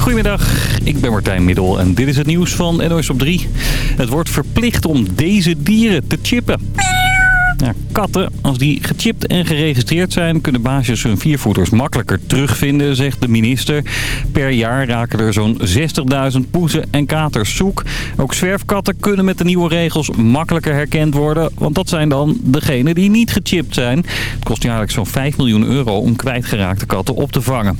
Goedemiddag, ik ben Martijn Middel en dit is het nieuws van NOS op 3. Het wordt verplicht om deze dieren te chippen. Ja, katten, als die gechipt en geregistreerd zijn... kunnen baasjes hun viervoeters makkelijker terugvinden, zegt de minister. Per jaar raken er zo'n 60.000 poezen en katers zoek. Ook zwerfkatten kunnen met de nieuwe regels makkelijker herkend worden... want dat zijn dan degenen die niet gechipt zijn. Het kost jaarlijks zo'n 5 miljoen euro om kwijtgeraakte katten op te vangen.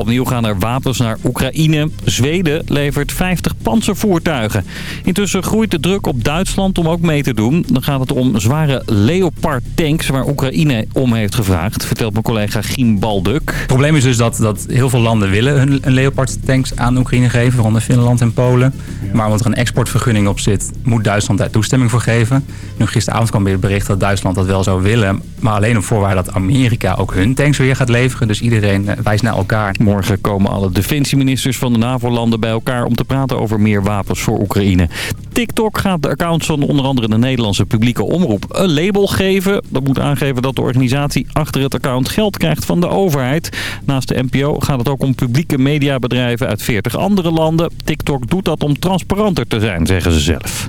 Opnieuw gaan er wapens naar Oekraïne. Zweden levert 50 panzervoertuigen. Intussen groeit de druk op Duitsland om ook mee te doen. Dan gaat het om zware Leopard tanks waar Oekraïne om heeft gevraagd. Vertelt mijn collega Giem Balduk. Het probleem is dus dat, dat heel veel landen willen hun een Leopard tanks aan Oekraïne geven. Waaronder Finland en Polen. Maar omdat er een exportvergunning op zit, moet Duitsland daar toestemming voor geven. Nu gisteravond kwam weer het bericht dat Duitsland dat wel zou willen. Maar alleen op voorwaarde dat Amerika ook hun tanks weer gaat leveren. Dus iedereen eh, wijst naar elkaar. Morgen komen alle defensieministers van de NAVO-landen bij elkaar om te praten over meer wapens voor Oekraïne. TikTok gaat de accounts van onder andere de Nederlandse publieke omroep een label geven. Dat moet aangeven dat de organisatie achter het account geld krijgt van de overheid. Naast de NPO gaat het ook om publieke mediabedrijven uit 40 andere landen. TikTok doet dat om transparanter te zijn, zeggen ze zelf.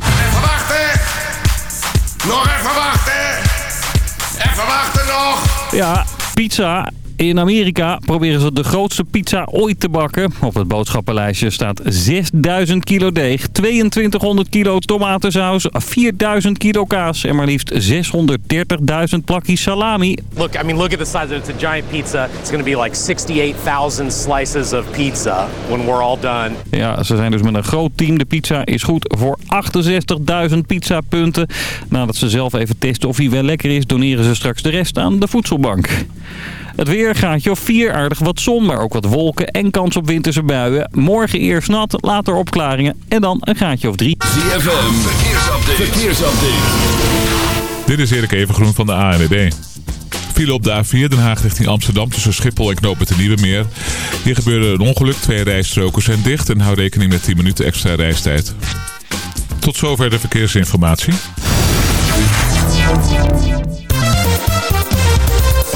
Even wachten! Nog even wachten! Even wachten nog! Ja, pizza. In Amerika proberen ze de grootste pizza ooit te bakken. Op het boodschappenlijstje staat 6000 kilo deeg, 2200 kilo tomatensaus, 4000 kilo kaas en maar liefst 630.000 plakjes salami. Look, I mean, look at the size. It's a giant pizza. It's going to be like 68,000 slices of pizza when we're all done. Ja, ze zijn dus met een groot team. De pizza is goed voor 68.000 pizzapunten. Nadat ze zelf even testen of hij wel lekker is, doneren ze straks de rest aan de voedselbank. Het weer gaatje of 4, aardig wat zon, maar ook wat wolken en kans op winterse buien. Morgen eerst nat, later opklaringen en dan een gaatje of 3. ZFM, verkeersupdate. verkeersupdate. Dit is Erik Evengroen van de ANWB. File op de A4 Den Haag richting Amsterdam tussen Schiphol en Knoop met de Nieuwe Meer. Hier gebeurde een ongeluk, twee rijstroken zijn dicht en hou rekening met 10 minuten extra reistijd. Tot zover de verkeersinformatie.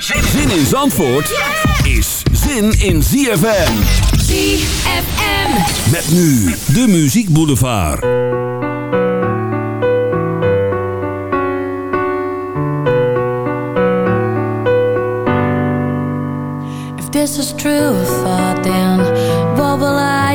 Zin in Zandvoort is zin in ZFM. ZFM. Met nu de Muziek Boulevard. If this is true thought, then what will I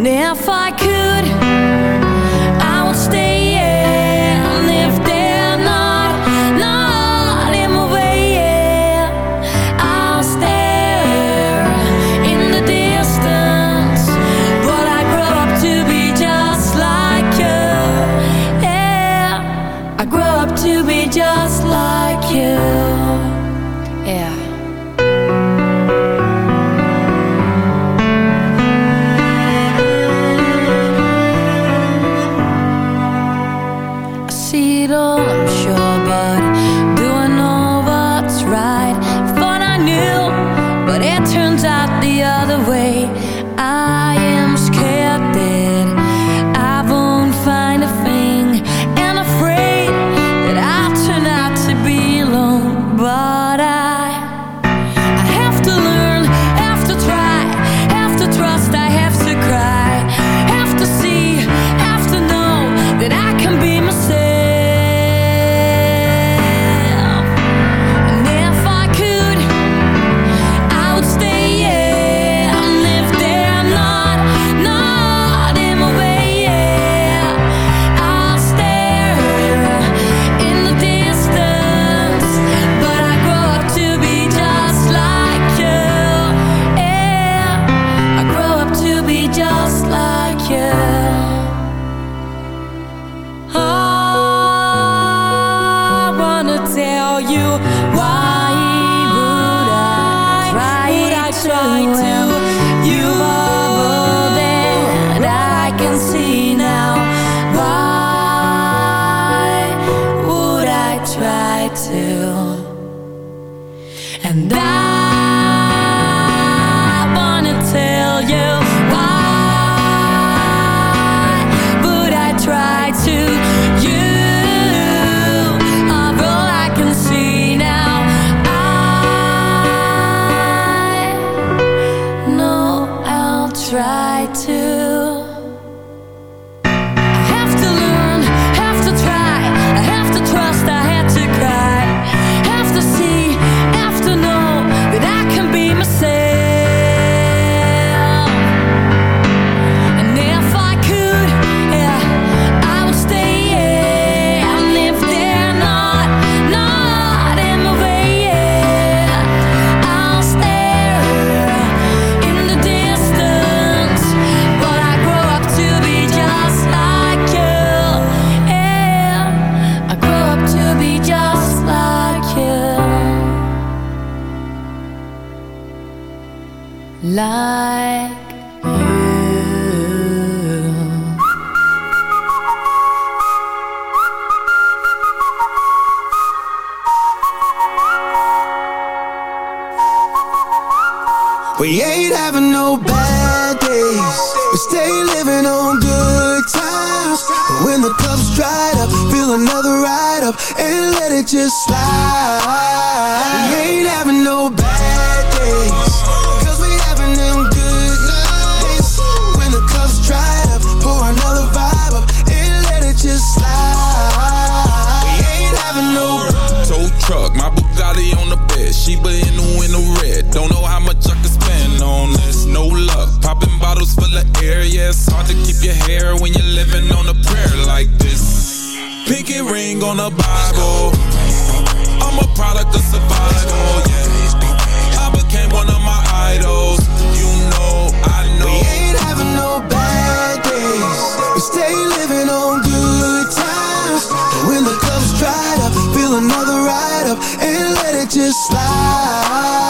And if I could, back. And that bottles full of air. Yeah, it's hard to keep your hair when you're living on a prayer like this. Pinky ring on a Bible. I'm a product of survival. Yeah, I became one of my idols. You know, I know. We ain't having no bad days. We stay living on good times. When the club's dried up, fill another ride up and let it just slide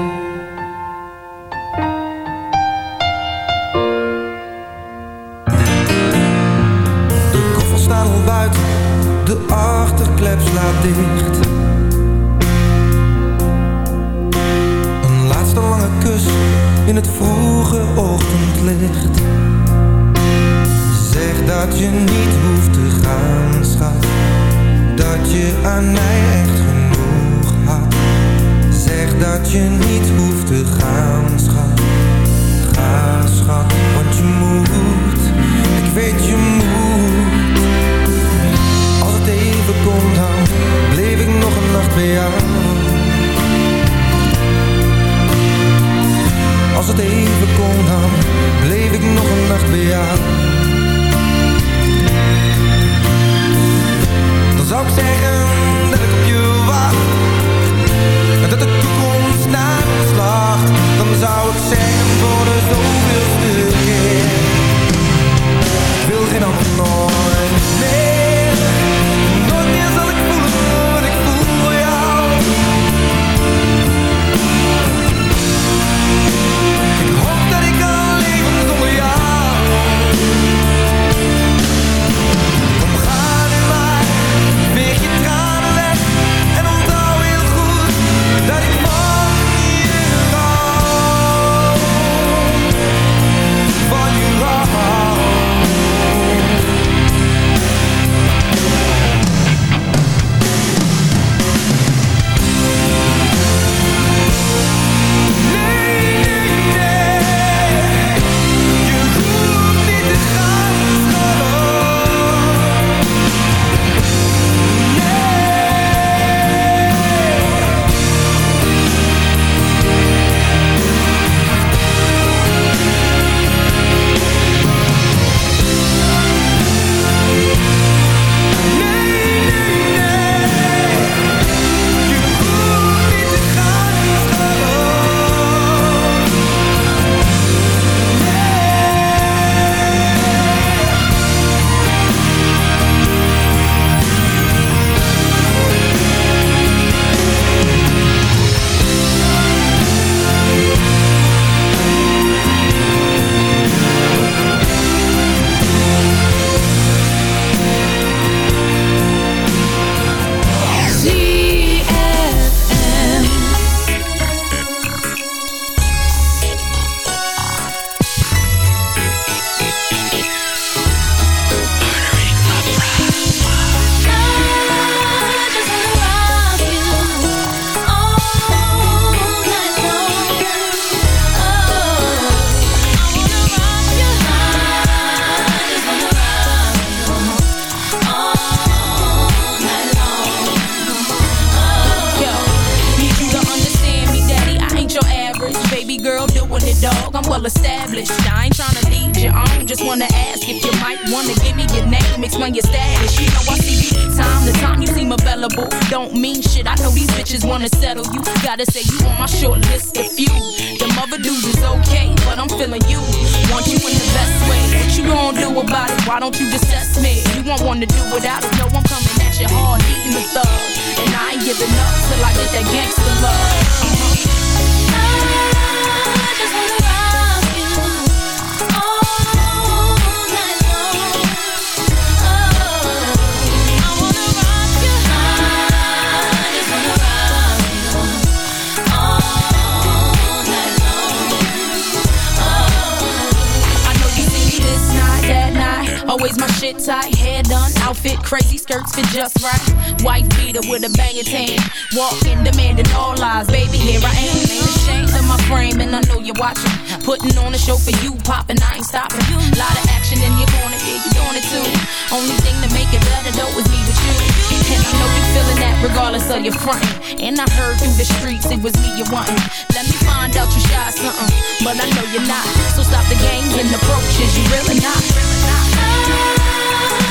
Of your frontin'. And I heard through the streets it was me you wantin'. Let me find out you shy something, but I know you're not. So stop the games and approaches, you really not. Okay,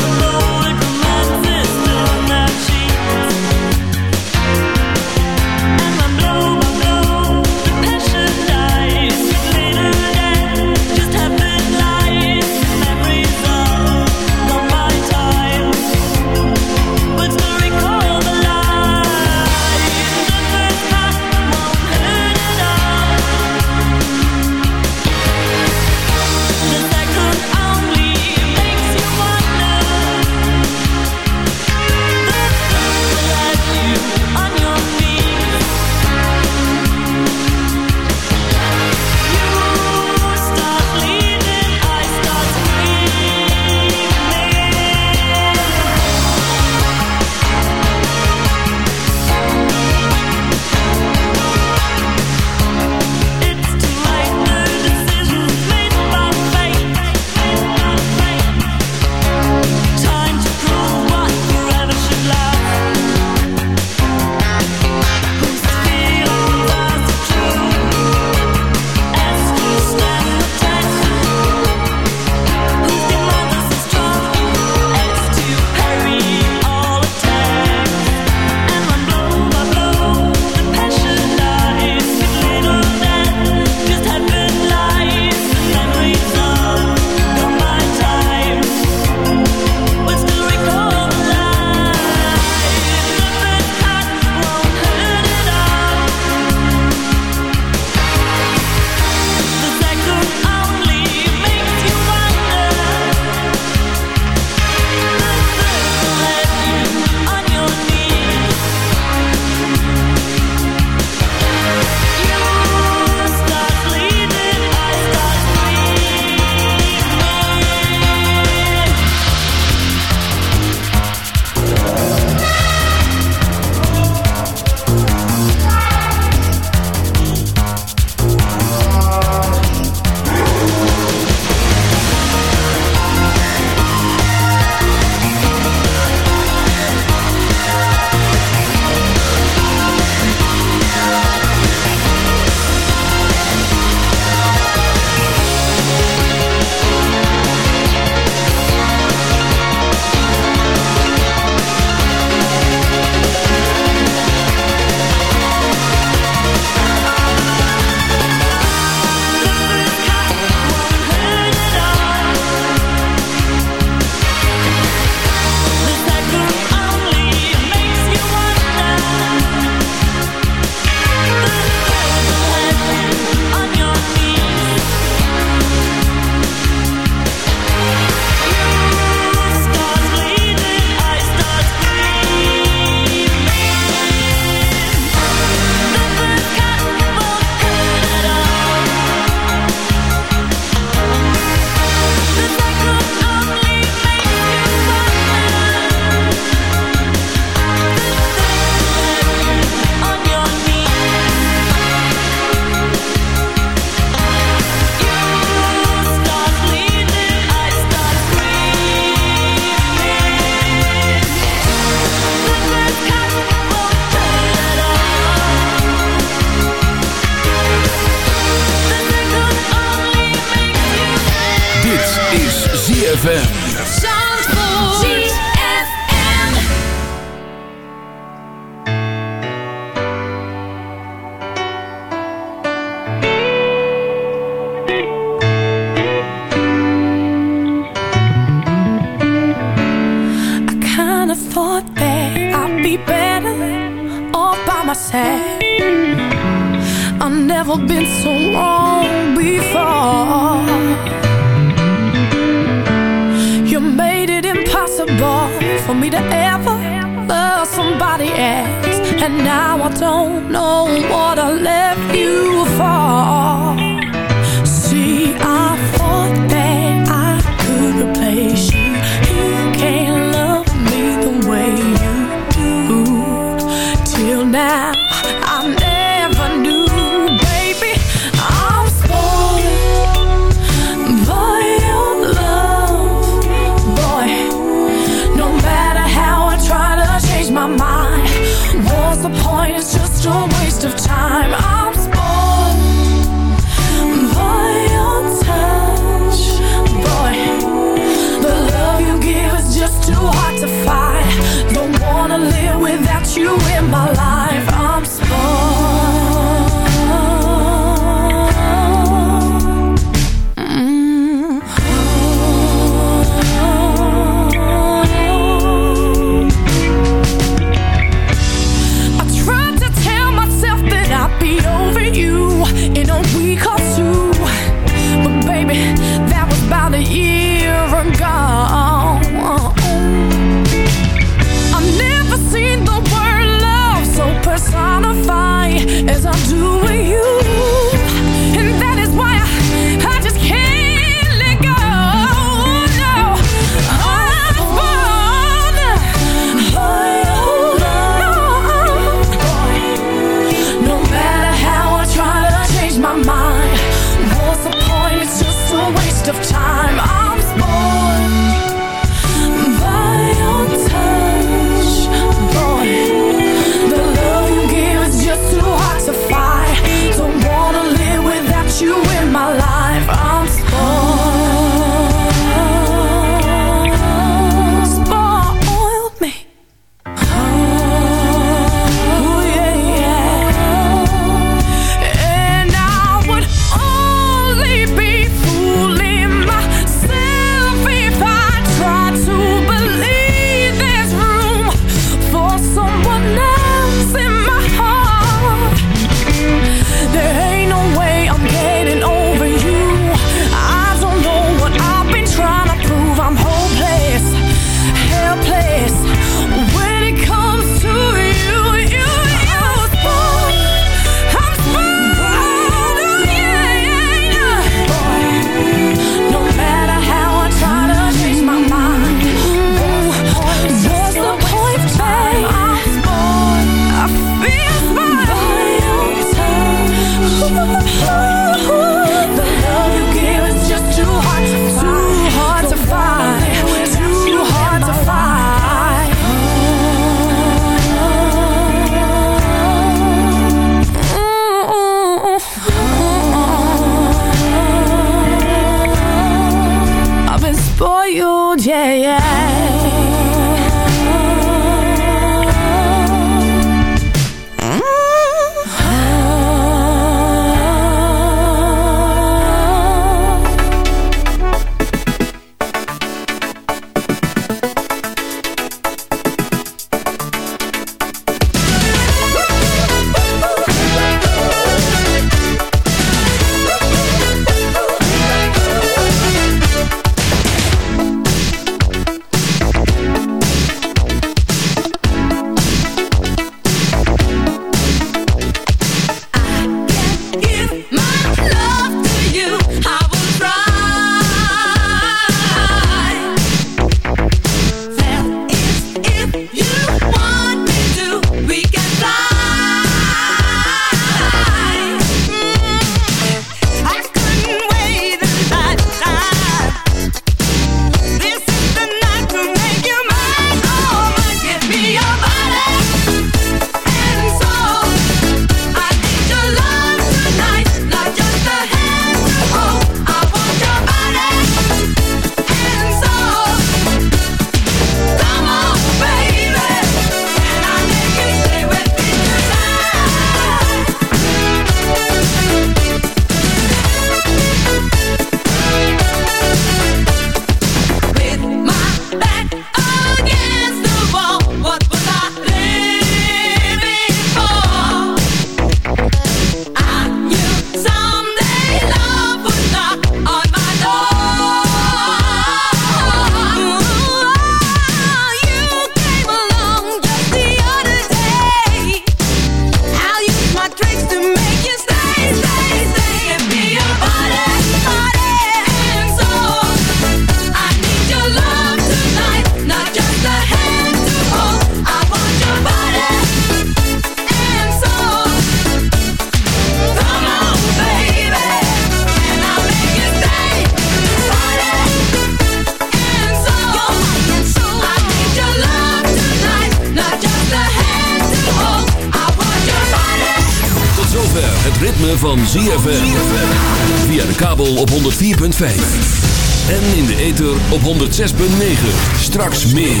Straks meer.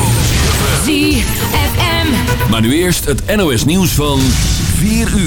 ZFM. Maar nu eerst het NOS nieuws van 4 uur.